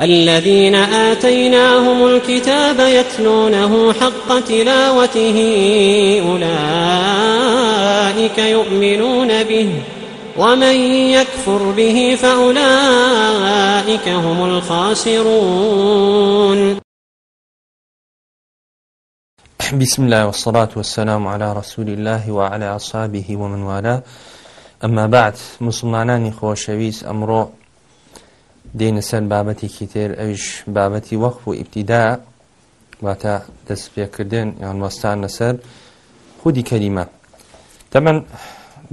الذين آتيناهم الكتاب يتلونه حق تلاوته أولئك يؤمنون به ومن يكفر به فأولئك هم الخاسرون بسم الله والصلاة والسلام على رسول الله وعلى أصحابه ومن والاه ئەمما بعد مسلمانانی خۆشەویست ئەمڕۆ دێنە سەر بابەتێکی تێر ئەویش بابەتی وەخ و ئیبتیدا واتە دەست پێکردن یان وەستان لەسەر خودی کەریمە تەمەەن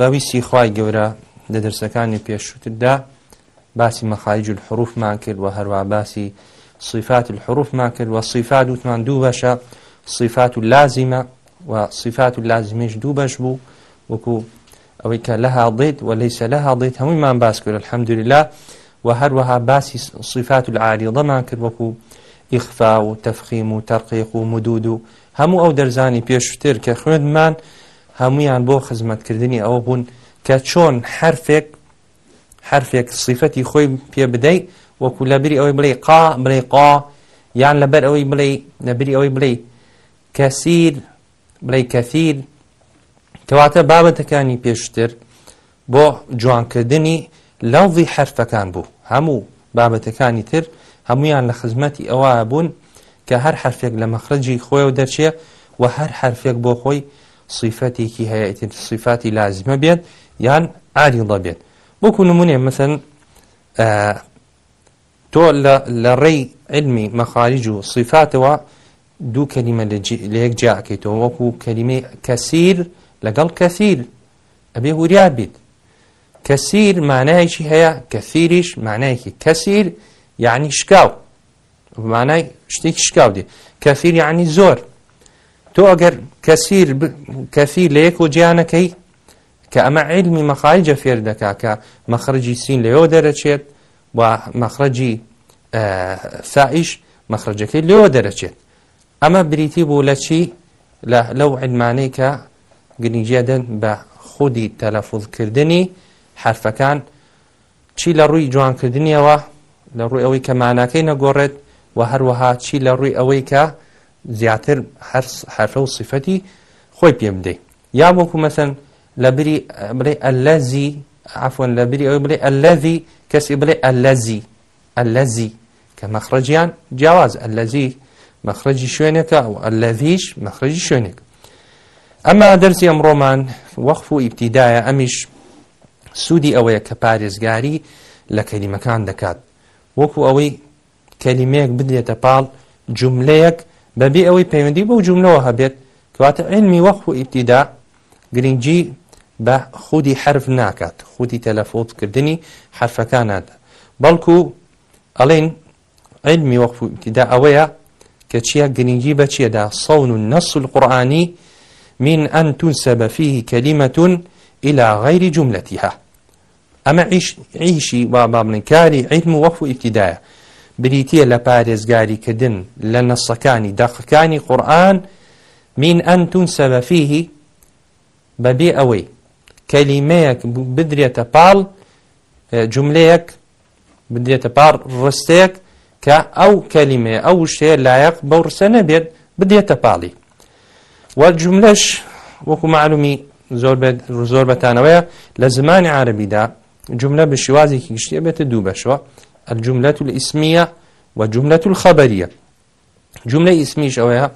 باویستی خی گەورە لە دەرسەکانی پێشوتدا باسی مەخایج حروفمان کرد و هەروە باسی صفات الحروفمان کرد و صفات وتمان دوو بەشە صفات لازیمە و صفات لازمیش دوو بەش بوو وەکو ئەوەی کە لەها دێت و لەیسە لەها دێت هەموویمان باس کرد الحەمدوریلا و هەروەها باسی صفات و العالیڵەمان کرد وەکو ئیخفا و تەفخیم و تەرقیق و مدود و هەموو ئەو دەرزانی پێشتر کە خوێندمان هەمویان بۆ خزمەتکردنی ئەوە بوون کە چۆن حرفێک حرفێک صیفەتی خۆی پێ بدەیت وەکو لەبری ئەوەی بڵێ قا بڵێ قا یان لەبەر ئەوەی بڵێ لەبری ئەوەی بڵێ کەسیر بڵێ کەثیر کەواتە بابەتەکانی پێشتر بۆ جوانکردنی لەڵوی حرفەکان بوو هەموو بابەتەکانی تر هەمویان لە خزمەتی ئەوە بوون کە هەر حرفێک لە مەخرجی خۆی و دەرچێ و هەر حرفێک بۆ خۆی صیفەتێکی هەیە صیفاتی لازمە بێت یان عادیڵە بێت بۆکو نمونێ مەسن تۆ لە ڕێی علمی مەخارج و صیفاتەوە دوو کەلیمە لە یەک جاکەیتەوە وەکو کەلیمە کەسیر لەگەڵ کەسیر ئەبێ وریار بیت کەسیر مانایەکی هەیە کەثیریش مانایەکی کەسیر یعنی شکاو مانای شتێک شکاو دێ کەفیر یعنی زۆر تۆ ئەگەر کەسیر کەفیر لە یەک و جیانەکەی کە ئەمە علمی مەخایجە فێر دەکا کە مەخرجی سین لەەوە دەرەچێت و مەخرجی سائیش مەخرجەکەی لەوە دەرەچێت ئەمە بریتی بوو لە چی لەو علمانەی کە گنیجێدن بە خودی تەلەفوزکردنی حرفەکان چی لە ڕووی جوانکردنیەوە لە ڕووی ئەوەی کە ماناکەی نەگۆڕێت و هەروەها چی لە ڕووی ئەوەی کە زیاتر حرفە و صفەتی خۆی پێم بدەی یا وەکو مەسن لە بری بڵێ ئەلەزی عفۆن لە بری ئەوەی بڵێ ئەلەذی کەسی بڵێ ئەلەزی ئەلەزی کە مەخرەجیان جیاواز ئەلەزی مەخرەجی شوێنێکە و ئەلەذیش مەخرەجی شوێنێک ئەمە دەرسی ئەمڕۆمان وەخف و ئیبتیدایە ئەمیش سوودی ئەوەیە کە پارێزگاری لە کەلیمەکان دەکات وەکو ئەوەی کەلیمەیەک بدرێتە پاڵ جملەیەک بەبێ ئەوەی پەیوەندی بەو جملەوە هەبێت کەواتە عینمی وەخ و ئیبتیدا گرنگجی بە خودی حرف ناکات خودی تەلەفۆتکردنی حرفەکانادا بەڵکو ئەڵین عینمی وەخ و ئیبتیدا ئەوەیە کە چیە گرنگجی بە چیەدا سەون و نەسل قورآانی من أن تنسب فيه كلمة إلى غير جملتها ئەمە عیشی با بابنکاری عیدم و وەخ و ئیبتیدایە بریتە لە پارێزگاریکردن لە نەسەکانی دەقەکانی قورآن من ئەتون سەبەفیهی بەبێ ئەوەی کەلیمەیەک بدرێتە پاڵ جملەیەک بدرێتە پار ڕستەیەک کە ئەو کەلیمێ ئەو شتێ لایەق بەو ڕسە نەبێت بدێتە پاڵی وە جملەش وەکو معلومی زۆر بەتانەوەیە لە زمانی عربیدا جملە بە شوازێکی گشتیە بێتە دوو بەشەوە الجملة الاسمية وجملة الخبرية جملة اسميش ئەوەیە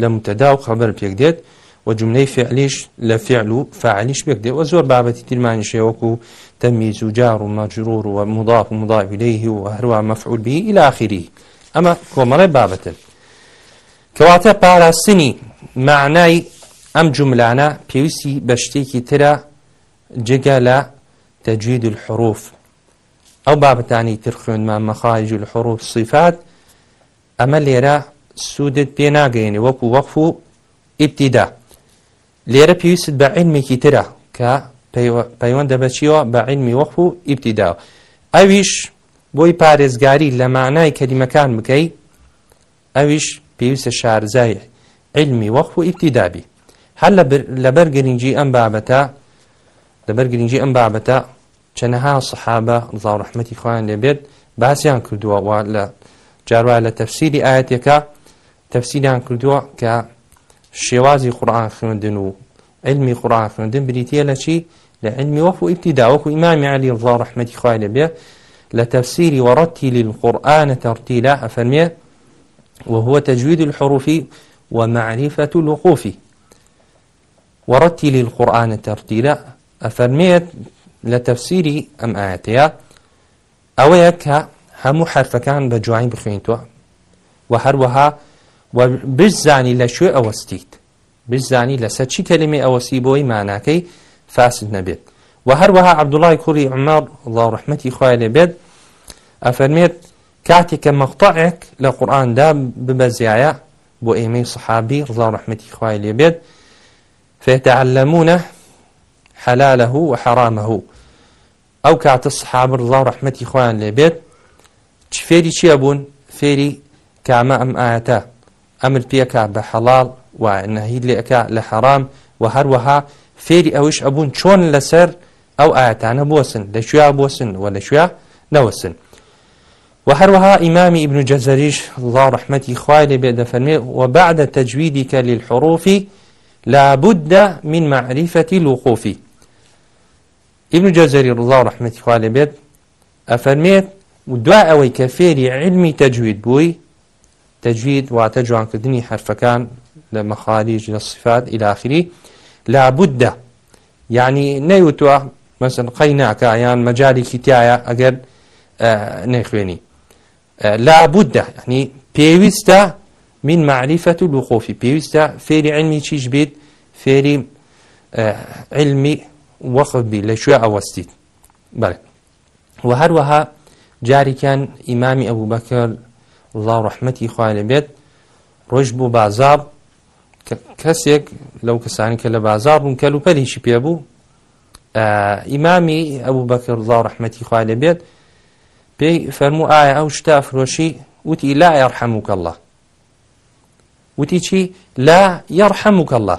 لە متەدا و خەبەر پێک دێت و جملەی فعلیش لە فعل و فعلیش پێک دێت و زۆر بابەتی تیرمانیشێوەکو تەمیز و جار و ماجرور و مضاف و مضاف إليه و هەروە مەفعول به إلى آخره ئەمە کۆمەڵی بابەتن کەواتە پاراستنی معنای ئەم جوملانە پێویستی بە شتێکی ترە جگە لە تەجوید الحروف ئەو بابتانی تر خوێنمان مەخایج الحروف صفات ئەمە لێرە سوودت پێ ناگەێنێ وەکو وەقف و ئیبتیدا لێرە پێویست بە عینمێکی ترە کە پەیوەندە بەچیەوە بە عینمی وەقف و ئیبتیداوە ئەویش بۆی پارێزگاری لە معنای کەلیمەکان بکەی ئەویش پێویستە شارزایە علمی وەقف و ئیبتیدابی هەر لەبەر گرنگجی ئەم بابەتە لەبەر گرنگجی ئەم بابەتە چەنەها سەحابە ڕزاڕحمەتی خۆیان لێبێت باسییان کردووەوە لە جاروای لە تەفسیری ئاەتێکە تەفسیریان کردووە کە شێوازی قورآان خوێندن و علمی قورآان خوێندن بریتە لە چی لە علمی وەف و ئیبتیداوەکو ئیمامی علی ڕزاڕحمەتی خۆی لێبێ لە تەفسیری وەڕەتی للقورآانە تەڕتیلا ئەفەرمێ وهو تجويد الحروف ومعرفة الوقوف ورتل القرآن ترتيلا أفرميت لتفسيري أم آياتيا أويك هەموو حرفەکان بە جوایی بخوێنیتەوە و هەروەها بزانی لە شوێ ئەوەستیت بزانی لەسەر چی کەلیمی ئەوەسی بۆی ماناکەی فاسد نەبێت و هەروەها عبدوڵای کوڕی عمار الله ڕحمەتی خوای لێ بێت ئەفەرمێت کاتێککە مەقطعێک لە قورآاندا ببەزیایە بۆ ئێمەی سحابی ڕزا ڕحمەتی خوای لێ بێت فيتعلمون حلاله وحرامه ئەو کاتە سحابر ڕڵاو ڕحمەتی خۆیان لێبێت چ فێری چییە بوون فێری کامە ئەم ئاەتە ئەمر پێکا بە حەڵال و نەهید لێەکە لە حەرام و هەروەها فێری ئەوش ئەبوون چۆن لەسەر ئەو ئاەتانە بۆسن لە شویا بۆسن و لە شویا نەوەسن و هەروەها ئیمامی ئبن جەزەریش الله ڕحمەتی خوای لێ بێ دەفەرمێ وە بعدە تەجویدی کە للحڕۆفی لا بد من معرفة الوقوف ابن جزري رضا رحمة الله بيت أفرميت ودعا أوي كفيري علمي تجويد بوي تجويد واتجوان كدني حرفكان لمخارج للصفات إلى آخره لا بد يعني نيوتوا مثلا قيناك يعني مجالي كتايا أجر آه نيخويني آه لا بد يعني بيوستا من معرفة الوقوف بيوستا فيري علمي تشيش بيت فيري علمي وقف بي لشوى أوستيت بلى وهروها جاري كان إمامي أبو بكر الله رحمتي خوالي بيت ڕۆژ بازاب کەسێک لەو کەسانی کە لە بازار بوون کەل و پەریشی پێبوو ئیمامی ئەوو بەکر ڵاو ڕحمەتی خوا لەبێت پێی فەرمو ئایا ئەو شتا فرۆشی وتی لا ئەڕحەمووکە الله وتی چی لا یارحمك الله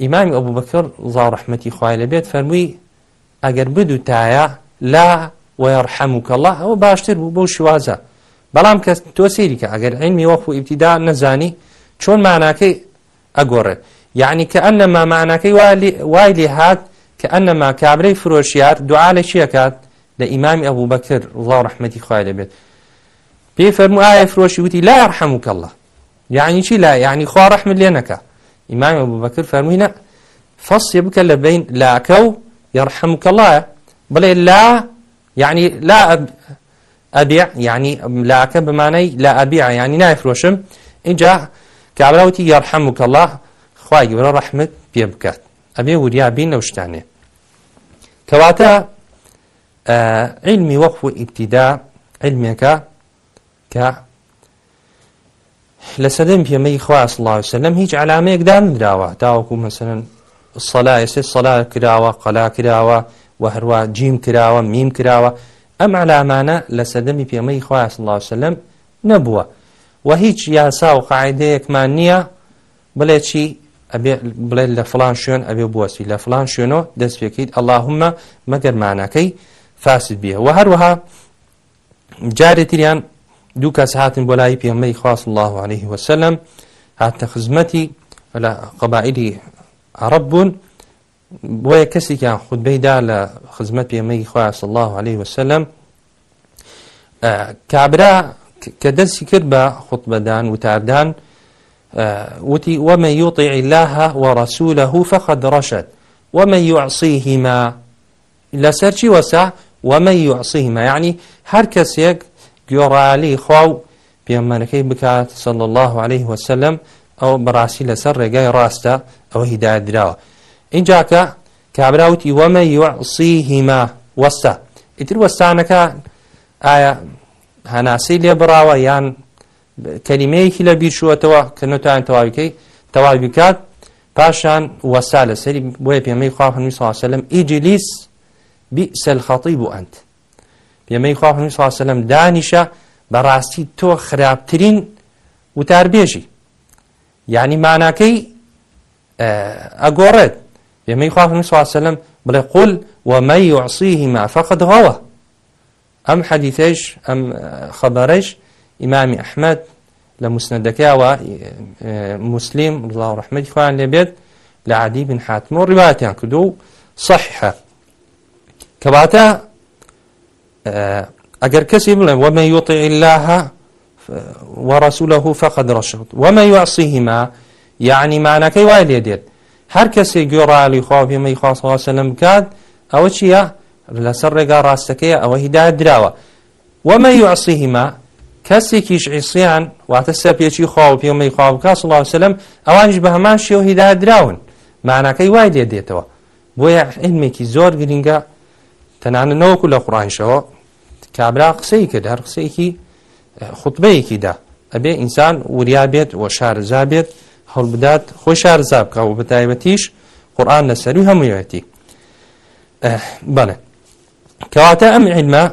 ئیمامی ئەبوو بەکەر زاڕحمەتی خوای لەبێت فەرمووی ئەگەر بدو تایە لا وەرحەموکە الله ئەوە باشتر بوو بەو شوازە بەڵام کە تۆ سێریکە ئەگەر عینمی وەخ و ئیبتیدا نەزانی چۆن ماناکەی ئەگۆڕێت یعنی کە ئەنەما ماناکەی وای لێ هات کە ئەنەما کابرەی فرۆشیار دوعا لە چیەکات لە ئیمامی ئەبوو بەکر ڵاو ڕحمەتی خوای لەبێت پێی فەرمو ئایا فرۆشی وتی لا یارحەموکە الله یعنی چی لا یعنی خوا ڕحمت لێ نەکە ئیمام ئەبوبەکر فەرمووی نە فەسێ بکە لە بین لاکە و یارحەمکە لایە بڵێ لا یعنی لا ئەبیع یعنی لاکە بمانەی لا ئەبیع یعنی نایفرۆشم اینجا کابراوتی یارحەمکە الله خوای گەورە ڕەحمت پێ بکات ئەبێ وریا بین لەو شتانێ کەواتە علمی وەخف و ئیبتیدا علمێکە کە لە سەدەم پێمەی خواست لاوسلم هیچ علامەیەک دامراوە تاوەکو مەسن سەلا ئێسێ سەلا کراوە قەلا کراوە و هەروە جیم کراوە میم کراوە ئەم علامانە لە سەدەمی پێمەی خواست لاوسلم نەبووە و هیچ یاسا و قاعدەیەکمان نییە بڵێ چی بڵێت لە فلان شوێن ئەبێ بوەسی لە فلان شوێنەوە دەست پێکەیت ئەللهمە مەگەرمانەکەی فاسد بیە و هەروەها جارێتیان دوو کەس هاتن بۆ لای پێمەی خواست الله عليه وسلم هاتە خزمەتی لە قەبائلی عرب بوون بۆیە کەسێکیان خودبەیدا لە خزمەت پێمەی خواست الله عليه وسلم کابرا کە دەستی کرد بە خوتبەدان وتاردان وتي ومن يطع الله ورسوله فقد رشد ومن يعصيهما لسرشي وسع ومن يعصيهما يعني هر كسيك گۆڕالی خوا و پێمەەکەی بکات سەڵ الله عليه وسلم ئەو بەڕاستی لەسەر ڕێگای ڕاستە ئەو هیدادراوە اینجاکە کابراوتی وەمە یوەسیهیما وەستە ئیتر وەستانەکە ئایا هەناسی لێ بڕاوە یان کەلیمەیەکی لە بیرشوەتەوە کە نتوان تەواویکەی تەواوی بکات پاشان وەسا لەسەری بۆیە پێمەی خواهنوی ساسەلم ئیجلیس بی سەلخەتی بوو ئەند پێمەی خواحمی سواسەلم دانیشە بەڕاستی تۆ خراپترین وتاربێژی یعنی ماناکەی ئەگۆڕێت پێمەی خواحمی سواسەلم بڵێ قل ومە یعسیهی مافەقد غەوە ئەم حەدیثەش ئەم خەبەرش ئیمامی ئەحمد لە مسنەدەکەیەوە مسلیم بڵاو ڕحمەتی خوان لێبێت لە عادی بن حاتمۆ ڕیواتیان کردو و صحیحە کەواتە ئەگەر کەسی بڵێن وەمە یوتی الله وەڕسوولەه فقد ڕشت وەمە یواسیهما یعنی مانەکەی وای لێ دێت هەر کەسێک گوێڕالی خواپێمەی خواستڵاسە لەم بکات ئەوە چییە لەسەر ڕێگا ڕاستەکەی ئەوە هیدا درراوە وەمە یواسیهما کەسێکیش عیسیان واتە سەپێکی خوا و پێمەی خوا بکە سڵاو سلم ئەوانش بە هەمان شێوە هیدا دراون مانەکەی وای لێ دێتەوە بۆیە علمێکی زۆر گرینگە تەنانە نەوەکو لە قڕانشەوە کابرا قسەی کرد هەر قسەیەکی خوتبەیەکیدا ئەبێ ئینسان وریا بێت و شارزا بێت هەڵبدات خۆی شارزا بکە و بەتایبەتیش قورآان لەسەروی هەموویەتی بەڵێ کەواتە ئەم عیلمە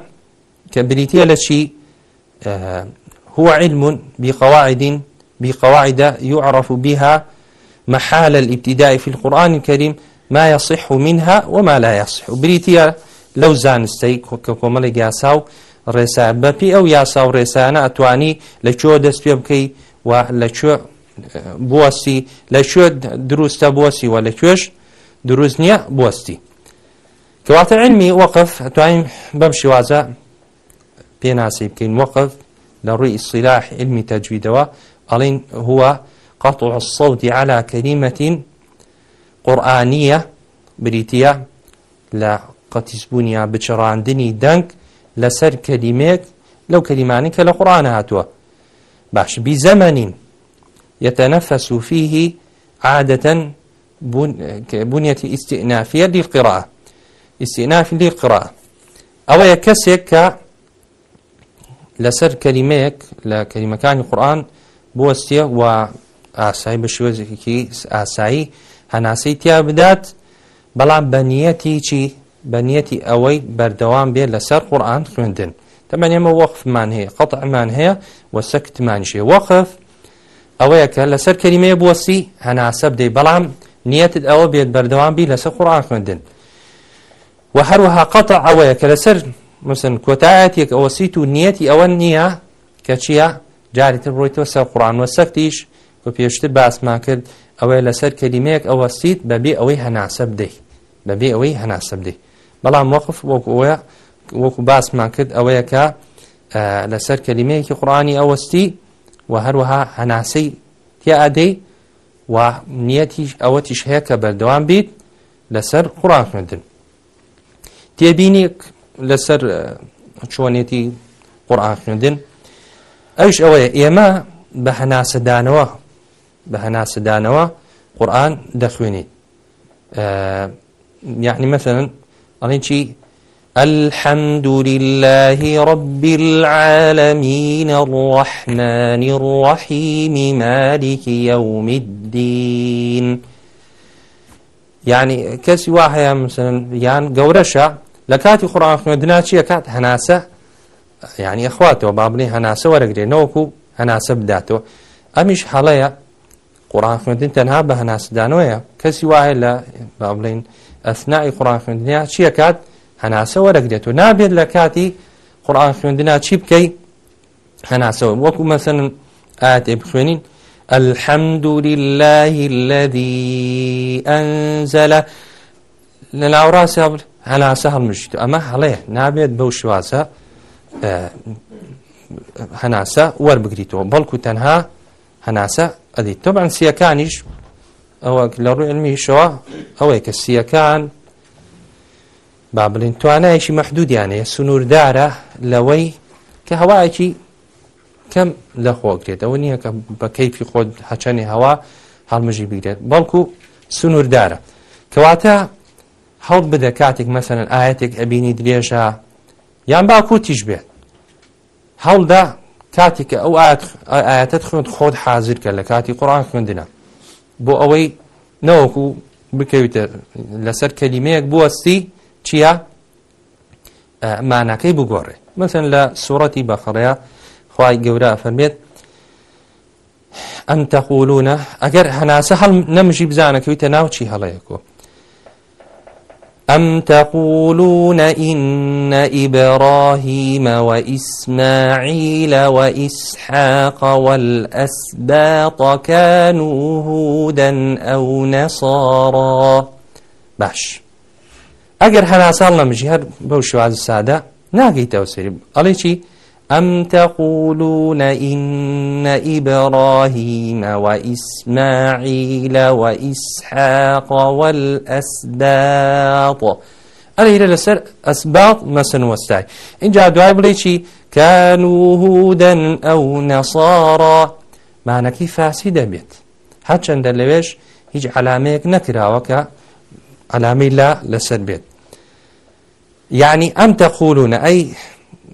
کە بریتە لە چی هو علم بقواعد بقواعد يعرف بها محال الابتداء في القرآن الكريم ما يصح منها وما لا يصح بريتيا لەو زانستەی کە کۆمەڵی یاسا و ڕێسا بەپی ئەو یاسا و ڕێسانە ئەتوانی لە چۆ دەست پێ بکەیت و لە بوەستی لە شوێ دروستە بوەسی و لە کوێش دروست نییە بوەستی کەواتە علمی وەقف ئەتوانین بەم شێوازە پێناسی بکەین وەقف لە ڕووی ئیسیلاح علمی تەجویدەوە ئەڵین هو قطع الصوت على كلمة قرآنية بريتية لا قەتیسبوونی یا بچڕاندنی دەنگ لەسەر کەلیمێک لەو کەلیمانی کە لە قڕانە هاتووە باش بی زەمەنین يتنفس فيه عادة بنية استئنافية للقراءة استئناف للقراءة أو يكسك لسر كلميك لكلمة كان القرآن بوستي و ئاسایی بە شێوەزێکی ئاسایی هەناسەی تیا بدات بەڵام بەنیەتی چی بەنیەتی ئەوەی بەردەوام بێ لەسەر قورآان خوێندن تەمە ئێمە وەخفمان هەیە قەتەمان هەیە و سەکتمانشێ وەخف ئەوەیە کە لەسەر کەریمەیە بوەسی هەناسە بدەی بەڵام نیەتت ئەوە بێت بەردەوامبی لەسەر قورآان خوێندن و هەروەها قەتە ئەوەیە کە لەسەر مسن کۆتایەتێک ئەوەسییت و نیەتی ئەوە نییە کە چییە جاریتر بڕۆیتەوە سەر قڕانوە سەختیش و پێشتر باسمان کرد ئەوەیە لەسەر کەلیمەیەک ئەوەسییت بەبێ ئەوەی هەناسە بدەیت بەبێ ئەوەی هەناسە بدەیت بەڵام وەقف وەکو ئەوە وەکو باسمان کرد ئەوەیە کە لەسەر کەلیمەیەکی قڕانی ئەوەستی و هەروەها هەناسەی تیا ئادەی و نیەتیش ئەوەتیش هەیە کە بەردەوام بیت لەسەر قڕان خوێندن تێبینی لەسەر چۆنێتی قڕان خوێندن ئەوش ئەوەیە ئێمە بە هەناسەدانەوە بە هەناسەدانەوە قورآن دەخوێنیت یعنی مثلن ئەڵێن چی الحمد لله رب العالمين الرحمن الرحيم مالك يوم الدين يعني كسي واحد مثلا يعني قورشة لكاتي قرآن خوندنا چيە كات هەناسە يعني ئەخواتەوە بابنی هەناسە وەرەگرێ نەوەکو هەناسە بداتەوە ئەمیش هەڵەیە قڕان خوێندن تەنها بە هەناسدانەوەیە کەسی وایە لە با بڵین ئەسنای قڕان خوێندنیا چییە کات هەناسە وەرەگرێت و نابێت لە کاتی قڕان خوێندنا چی بکەیت هەناسەوە وەکو مەسن ئاێ بخوێنین الحمد لله الذي أنزل لناو راسي هبل هلا سهل مشيت أما عليه نابيد بو شوازة هناسة وربقريتو بلكو تنها هناسة أدي طبعا سيكانيش ئەوە لە ڕووی ئەلمیشەوە ئەوەی کە سیەکان با بڵین توانایشی مەحدودیانەیە سنووردارە لەوەی کە هەوایەکی کەم لە خۆکرێتەوە نییە کە بە کەیفی خۆت حچەنی هەوا هەڵمژی بگرێت بەڵکو سنووردارە کەواتە هەڵ بدە کاتێک مەسەن ئاەتێک ئەبینی درێژە یان با کوتیش بێت هەڵدا کاتێککە ئەو ئاەتت خوند خۆت حازرکە لە کاتی قڕان خوندنە بۆ ئەوەی نەوەکو بکەویتە لەسەر کەلیمەیەک بوەستی چییە مانەکەی بگۆڕێ مثل لە سوورەتی بەخڕەیە خی گەورە فەرمێت ئەم تەقولونە ئەگەر هەناسە هەڵ نەمژی بزانەکەویتە ناوچی هەڵەیەکۆ أم تقولون إن إبراهيم وإسماعيل وإسحاق والأسباط كانوا هودا أو نصارا باش ئەگەر هەناساڵ لە مژهر بەو شوواز سادە ناگەیتەوە سری ئەڵێکی أم تقولون إن إبراهيم وإسماعيل وإسحاق والأسباط أليل لسر أسباط مسن وستاي إن جاء دعاء بليشي كانوا هودا أو نصارى معنى كيف فاسدة بيت حتى عند اللويش هيج علاميك نكرا وكا علامي لا لسر بيت يعني أم تقولون أي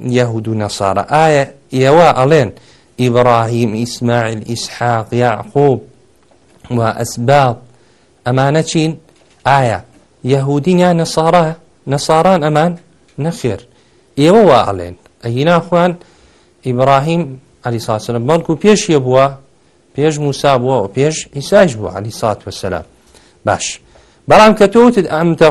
یەهود و نەسارە ئایا ئێوە ئەڵێن ئیبراهیم ئیسماعیل ئیسحاق یاعقوب و ئەسباب ئەمانە چین ئایا یەهودینیان نەسارە نەساران ئەمان نەخێر ئێوە وا ئەڵێن ئەهینا خوان ئیبراهیم علیساسلم بەڵکو پێشیە بووە پێش موسا بووە و پێش ئیساش بووە علیسات وەسەلا باش بەڵام کە تۆتت ئەمتە